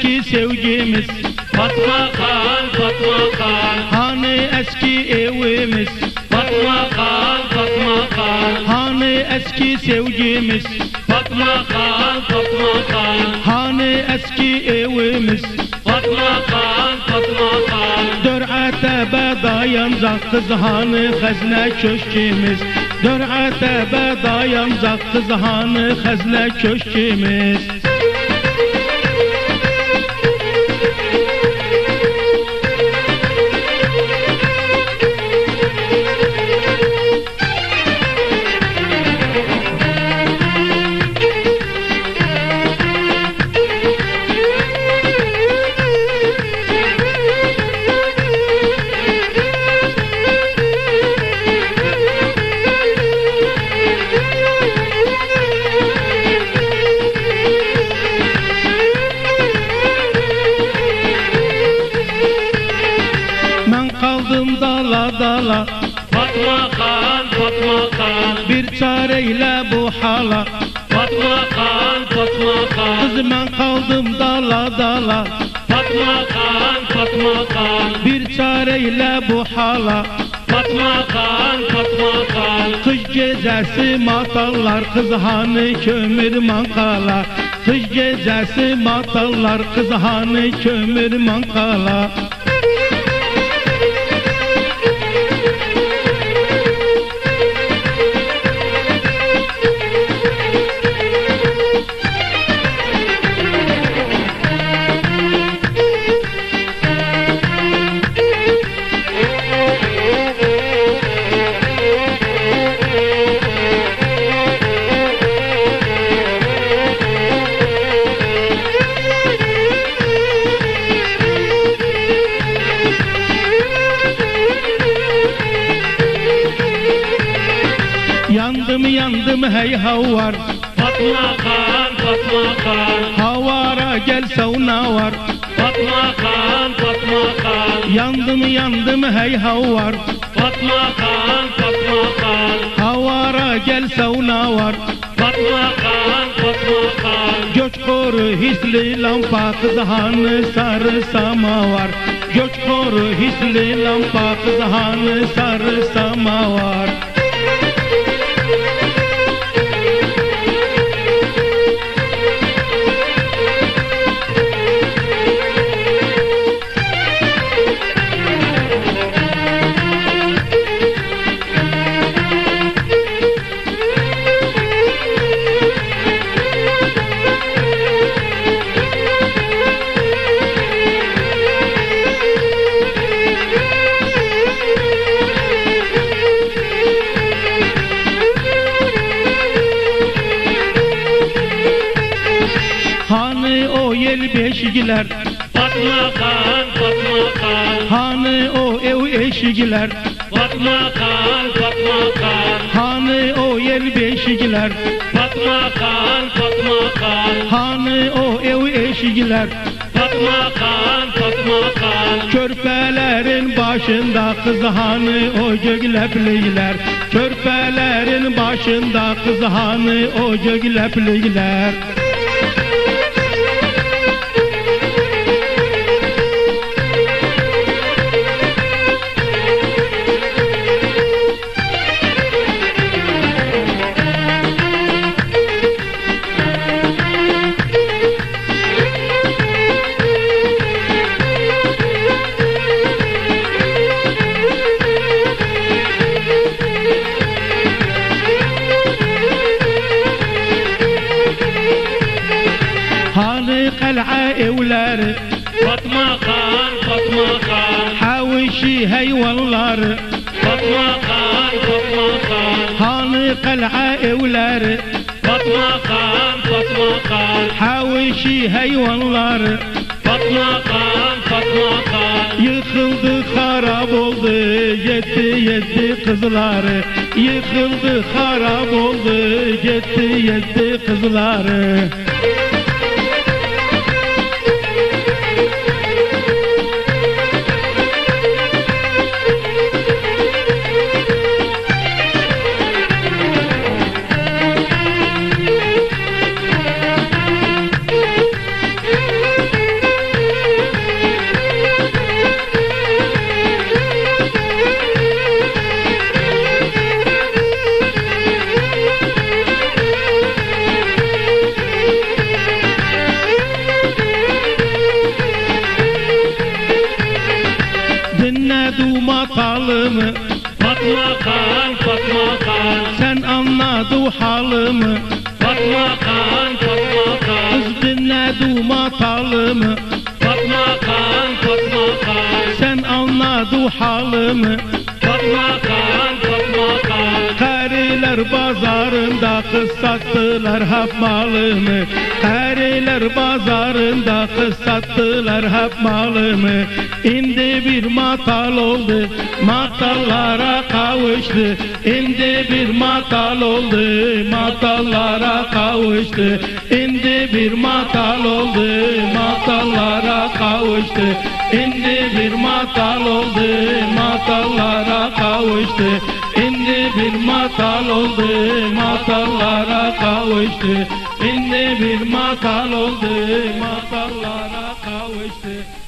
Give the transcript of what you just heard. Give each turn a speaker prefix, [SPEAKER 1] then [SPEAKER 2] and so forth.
[SPEAKER 1] eski sevgimiz.
[SPEAKER 2] Fatma Kan, Fatma Kan,
[SPEAKER 1] Hani eski evimiz.
[SPEAKER 2] Fatma Kan, Fatma Kan,
[SPEAKER 1] Hani eski sevgimiz.
[SPEAKER 2] Fatma Kan, Fatma Kan,
[SPEAKER 1] Hani eski evimiz.
[SPEAKER 2] Fatma Kan, Fatma Kan,
[SPEAKER 1] Dör'ətəbə dayanacaq qız hani xəzinə köşkimiz. Dör'ətəbə dayanacaq qız hani xəzinə köşkimiz
[SPEAKER 2] Fatma Kan, Fatma Kan,
[SPEAKER 1] Bir çarə ilə bu hala.
[SPEAKER 2] Fatma Kan, Fatma Kan,
[SPEAKER 1] Qız mən qaldım dala dala.
[SPEAKER 2] Fatma Kan, Fatma Kan,
[SPEAKER 1] Bir çarə ilə bu hala.
[SPEAKER 2] Fatma Kan, Fatma Kan,
[SPEAKER 1] Kış gecəsi matallar qız hani kömür manqala Kış gecəsi matallar qız hani kömür manqala yandım hey havar.
[SPEAKER 2] Fatma Kan, Fatma Kan,
[SPEAKER 1] Havara gel sauna var.
[SPEAKER 2] Fatma Kan, Fatma Kan,
[SPEAKER 1] Yandım yandım hey havar.
[SPEAKER 2] Fatma Kan, Fatma Kan,
[SPEAKER 1] Havara gel sauna var.
[SPEAKER 2] Fatma Kan, Fatma Kan,
[SPEAKER 1] Göç koru hisli lampa kızhanı sarı samavar Göç koru hisli lampa kızhanı sarı samavar yel beşigiler
[SPEAKER 2] Fatma Kan, Fatma Kan,
[SPEAKER 1] Hani o ev eşigiler
[SPEAKER 2] Fatma Kan, Fatma Kan,
[SPEAKER 1] Hani o yel beşigiler
[SPEAKER 2] Fatma Kan, Fatma Kan,
[SPEAKER 1] Hani o ev eşigiler
[SPEAKER 2] Fatma Kan, Fatma Kan,
[SPEAKER 1] Körpelerin başında kız hani o göglepliler. Körpelerin başında kız hani o göglepliler Hani kal'a evleri
[SPEAKER 2] Fatma Kan, Fatma Kan,
[SPEAKER 1] Havişi hayvanları
[SPEAKER 2] Fatma Kan, Fatma Kan,
[SPEAKER 1] Hani kal'a evleri
[SPEAKER 2] Fatma Kan, Fatma Kan,
[SPEAKER 1] Havişi hayvanları
[SPEAKER 2] Fatma Kan, Fatma Kan,
[SPEAKER 1] Yıkıldı harap oldu yetti yetti kızları Yıkıldı harap oldu yetti yetti kızları matalımı
[SPEAKER 2] Fatma Kan, Fatma Kan,
[SPEAKER 1] Sen anladı halımı.
[SPEAKER 2] Fatma Kan, Fatma Kan,
[SPEAKER 1] Kız dinledi matalımı.
[SPEAKER 2] Fatma Kan, Fatma Kan,
[SPEAKER 1] Sen anladı halımı Kariler bazarında kız sattılar hep malımı. Kariler bazarında kız sattılar hep malımı. İndi bir matal oldu matallara kavuştu. İndi bir matal oldu matallara kavuştu. İndi bir matal oldu matallara kavuştu. İndi bir matal oldu matallara oldu matallara kavuştu. İndi bir matal oldu matallara kavuştu